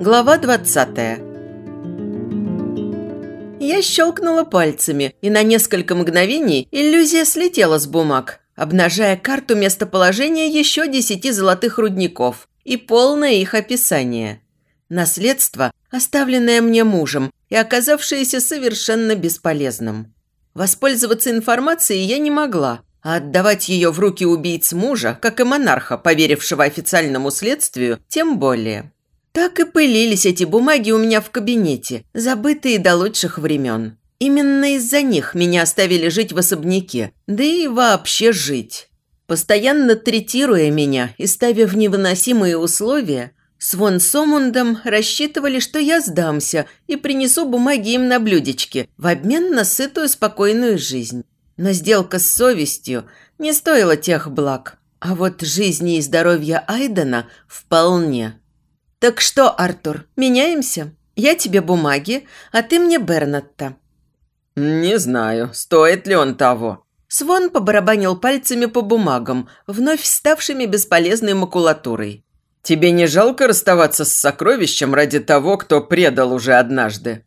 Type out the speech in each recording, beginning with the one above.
Глава 20 Я щелкнула пальцами, и на несколько мгновений иллюзия слетела с бумаг, обнажая карту местоположения еще десяти золотых рудников и полное их описание. Наследство, оставленное мне мужем и оказавшееся совершенно бесполезным. Воспользоваться информацией я не могла, а отдавать ее в руки убийц мужа, как и монарха, поверившего официальному следствию, тем более. Так и пылились эти бумаги у меня в кабинете, забытые до лучших времен. Именно из-за них меня оставили жить в особняке, да и вообще жить. Постоянно третируя меня и ставя в невыносимые условия, с Вон Сомундом рассчитывали, что я сдамся и принесу бумаги им на блюдечке в обмен на сытую спокойную жизнь. Но сделка с совестью не стоила тех благ. А вот жизни и здоровья Айдена вполне. «Так что, Артур, меняемся? Я тебе бумаги, а ты мне Бернатта». «Не знаю, стоит ли он того». Свон побарабанил пальцами по бумагам, вновь ставшими бесполезной макулатурой. «Тебе не жалко расставаться с сокровищем ради того, кто предал уже однажды?»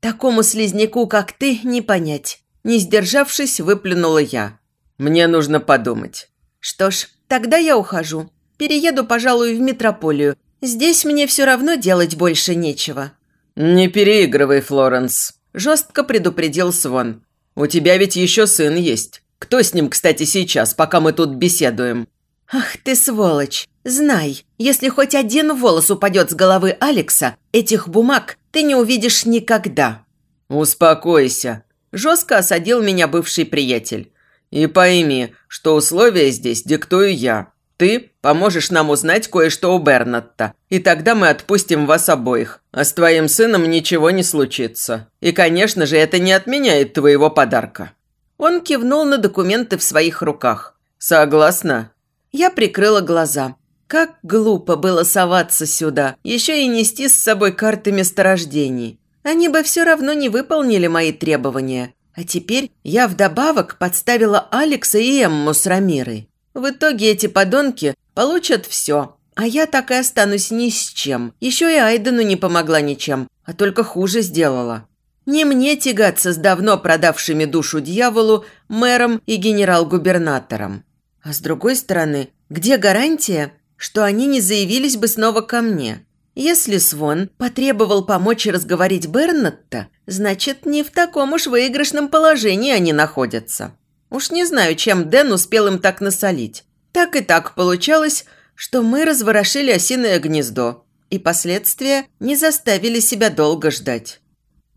«Такому слизняку, как ты, не понять». Не сдержавшись, выплюнула я. «Мне нужно подумать». «Что ж, тогда я ухожу. Перееду, пожалуй, в метрополию Здесь мне все равно делать больше нечего». «Не переигрывай, Флоренс», – жестко предупредил Свон. «У тебя ведь еще сын есть. Кто с ним, кстати, сейчас, пока мы тут беседуем?» «Ах ты сволочь! Знай, если хоть один волос упадет с головы Алекса, этих бумаг ты не увидишь никогда». «Успокойся», – жестко осадил меня бывший приятель. «И пойми, что условия здесь диктую я. Ты поможешь нам узнать кое-что у Бернатта, и тогда мы отпустим вас обоих. А с твоим сыном ничего не случится. И, конечно же, это не отменяет твоего подарка». Он кивнул на документы в своих руках. «Согласна?» Я прикрыла глаза. Как глупо было соваться сюда, еще и нести с собой карты месторождений. Они бы все равно не выполнили мои требования. А теперь я вдобавок подставила Алекса и Эмму с Рамирой. В итоге эти подонки получат все, а я так и останусь ни с чем. Еще и Айдену не помогла ничем, а только хуже сделала. Не мне тягаться с давно продавшими душу дьяволу мэром и генерал-губернатором. А с другой стороны, где гарантия, что они не заявились бы снова ко мне? Если Свон потребовал помочь разговорить Бернатта, значит, не в таком уж выигрышном положении они находятся. Уж не знаю, чем Дэн успел им так насолить. Так и так получалось, что мы разворошили осиное гнездо, и последствия не заставили себя долго ждать.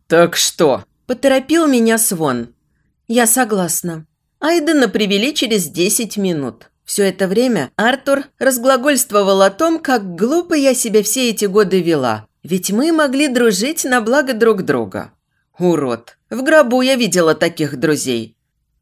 «Так что?» – поторопил меня Свон. «Я согласна». Айдена привели через десять минут. Все это время Артур разглагольствовал о том, как глупо я себя все эти годы вела, ведь мы могли дружить на благо друг друга. Урод. В гробу я видела таких друзей.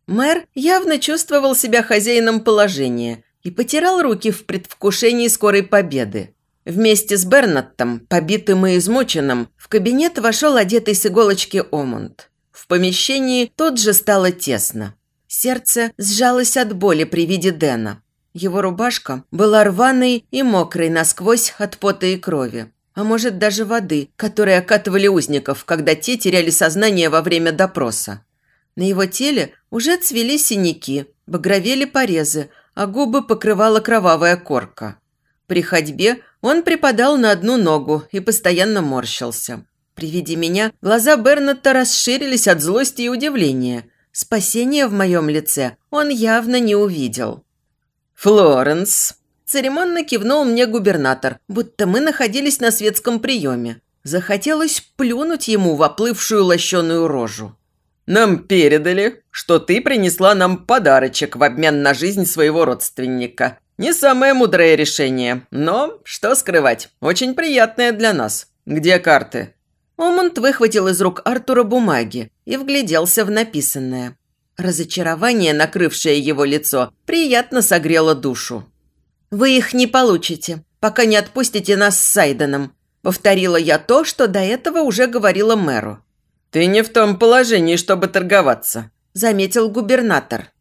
Мэр явно чувствовал себя хозяином положения и потирал руки в предвкушении скорой победы. Вместе с Бернаттом, побитым и измученным, в кабинет вошел одетый с иголочки Омунд. В помещении тут же стало тесно. Сердце сжалось от боли при виде Дэна. Его рубашка была рваной и мокрой насквозь от пота и крови. А может, даже воды, которые окатывали узников, когда те теряли сознание во время допроса. На его теле уже цвели синяки, багровели порезы, а губы покрывала кровавая корка. При ходьбе он припадал на одну ногу и постоянно морщился. При виде меня глаза Бернатта расширились от злости и удивления. Спасения в моем лице он явно не увидел. «Флоренс!» – церемонно кивнул мне губернатор, будто мы находились на светском приеме. Захотелось плюнуть ему в оплывшую лощеную рожу. Нам передали, что ты принесла нам подарочек в обмен на жизнь своего родственника. Не самое мудрое решение, но, что скрывать, очень приятное для нас. Где карты?» Омунд выхватил из рук Артура бумаги и вгляделся в написанное. Разочарование, накрывшее его лицо, приятно согрело душу. «Вы их не получите, пока не отпустите нас с Сайденом», повторила я то, что до этого уже говорила мэру. «Ты не в том положении, чтобы торговаться», – заметил губернатор.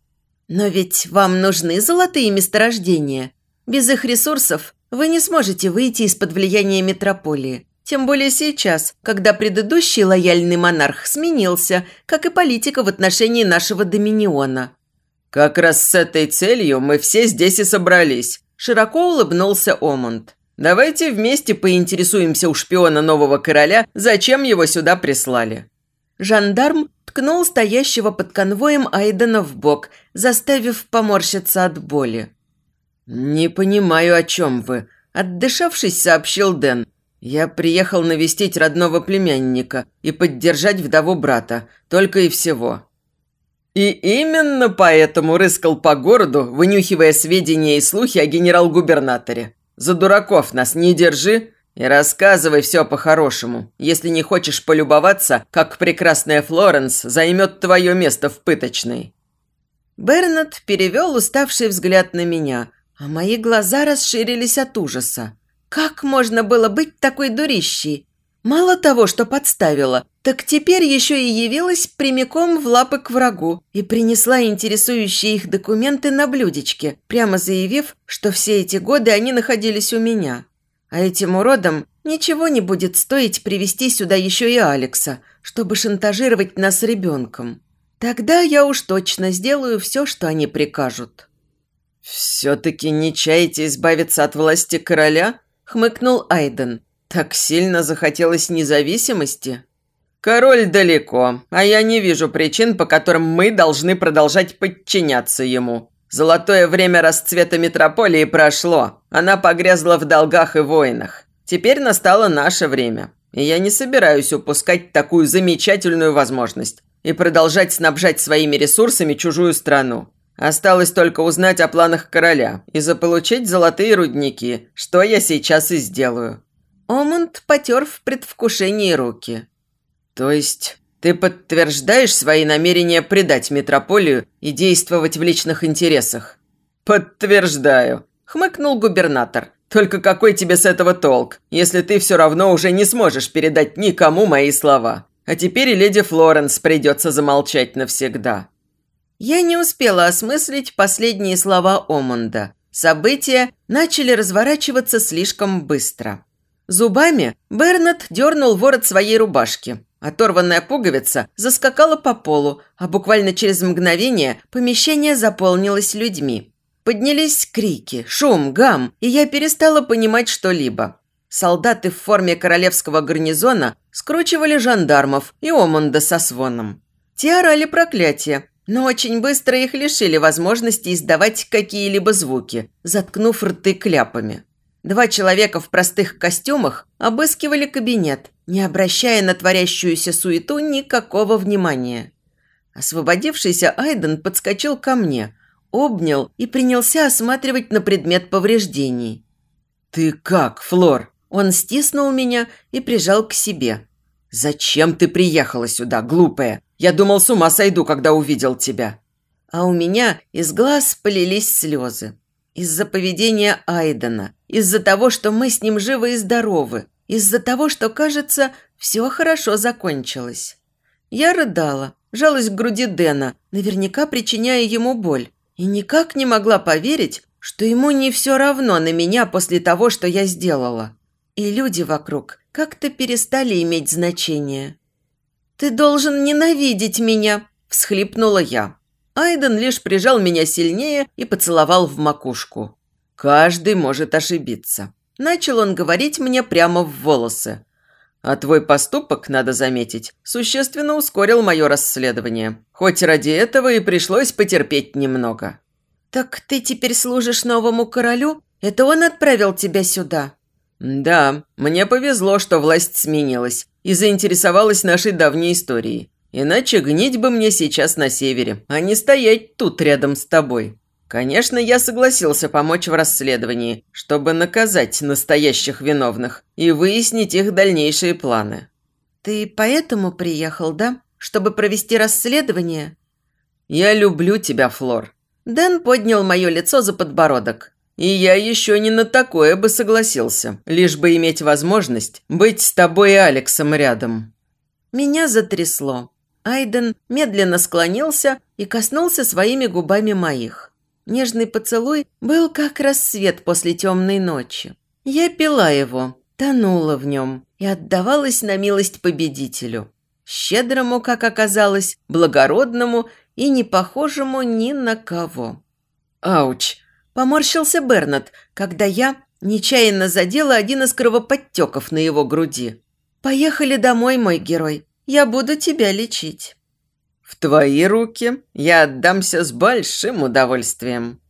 Но ведь вам нужны золотые месторождения. Без их ресурсов вы не сможете выйти из-под влияния метрополии. Тем более сейчас, когда предыдущий лояльный монарх сменился, как и политика в отношении нашего доминиона. «Как раз с этой целью мы все здесь и собрались», – широко улыбнулся Омонд. «Давайте вместе поинтересуемся у шпиона нового короля, зачем его сюда прислали». Жандарм ткнул стоящего под конвоем Айдена в бок, заставив поморщиться от боли. «Не понимаю, о чем вы», – отдышавшись, сообщил Дэн. «Я приехал навестить родного племянника и поддержать вдову брата, только и всего». И именно поэтому рыскал по городу, вынюхивая сведения и слухи о генерал-губернаторе. За дураков нас не держи и рассказывай все по-хорошему, если не хочешь полюбоваться, как прекрасная Флоренс займет твое место в пыточной». Бернет перевел уставший взгляд на меня, а мои глаза расширились от ужаса. Как можно было быть такой дурищей? Мало того, что подставила, так теперь еще и явилась прямиком в лапы к врагу и принесла интересующие их документы на блюдечке, прямо заявив, что все эти годы они находились у меня. А этим уродам ничего не будет стоить привести сюда еще и Алекса, чтобы шантажировать нас ребенком. Тогда я уж точно сделаю все, что они прикажут». «Все-таки не чаете избавиться от власти короля?» – хмыкнул Айден – так сильно захотелось независимости? Король далеко, а я не вижу причин, по которым мы должны продолжать подчиняться ему. Золотое время расцвета метрополии прошло. Она погрязла в долгах и войнах. Теперь настало наше время. И я не собираюсь упускать такую замечательную возможность и продолжать снабжать своими ресурсами чужую страну. Осталось только узнать о планах короля и заполучить золотые рудники, что я сейчас и сделаю. Омунд потер в предвкушении руки. «То есть ты подтверждаешь свои намерения предать метрополию и действовать в личных интересах?» «Подтверждаю», – хмыкнул губернатор. «Только какой тебе с этого толк, если ты все равно уже не сможешь передать никому мои слова? А теперь и леди Флоренс придется замолчать навсегда». Я не успела осмыслить последние слова Омунда. События начали разворачиваться слишком быстро. Зубами Бернет дернул ворот своей рубашки. Оторванная пуговица заскакала по полу, а буквально через мгновение помещение заполнилось людьми. Поднялись крики, шум, гам, и я перестала понимать что-либо. Солдаты в форме королевского гарнизона скручивали жандармов и Омонда со своном. Те орали проклятия, но очень быстро их лишили возможности издавать какие-либо звуки, заткнув рты кляпами. Два человека в простых костюмах обыскивали кабинет, не обращая на творящуюся суету никакого внимания. Освободившийся Айден подскочил ко мне, обнял и принялся осматривать на предмет повреждений. «Ты как, Флор?» Он стиснул меня и прижал к себе. «Зачем ты приехала сюда, глупая? Я думал, с ума сойду, когда увидел тебя». А у меня из глаз полились слезы. Из-за поведения Айдена, из-за того, что мы с ним живы и здоровы, из-за того, что, кажется, все хорошо закончилось. Я рыдала, жалась к груди Дэна, наверняка причиняя ему боль, и никак не могла поверить, что ему не все равно на меня после того, что я сделала. И люди вокруг как-то перестали иметь значение. «Ты должен ненавидеть меня!» – всхлипнула я. Айден лишь прижал меня сильнее и поцеловал в макушку. «Каждый может ошибиться». Начал он говорить мне прямо в волосы. А твой поступок, надо заметить, существенно ускорил мое расследование. Хоть ради этого и пришлось потерпеть немного. «Так ты теперь служишь новому королю? Это он отправил тебя сюда?» «Да, мне повезло, что власть сменилась и заинтересовалась нашей давней историей. Иначе гнить бы мне сейчас на севере, а не стоять тут рядом с тобой. Конечно, я согласился помочь в расследовании, чтобы наказать настоящих виновных и выяснить их дальнейшие планы. Ты поэтому приехал, да? Чтобы провести расследование? Я люблю тебя, Флор. Дэн поднял мое лицо за подбородок. И я еще не на такое бы согласился, лишь бы иметь возможность быть с тобой и Алексом рядом. Меня затрясло. Айден медленно склонился и коснулся своими губами моих. Нежный поцелуй был как рассвет после темной ночи. Я пила его, тонула в нем и отдавалась на милость победителю. Щедрому, как оказалось, благородному и не похожему ни на кого. «Ауч!» – поморщился Бернат, когда я нечаянно задела один из кровоподтеков на его груди. «Поехали домой, мой герой. Я буду тебя лечить». «В твои руки я отдамся с большим удовольствием».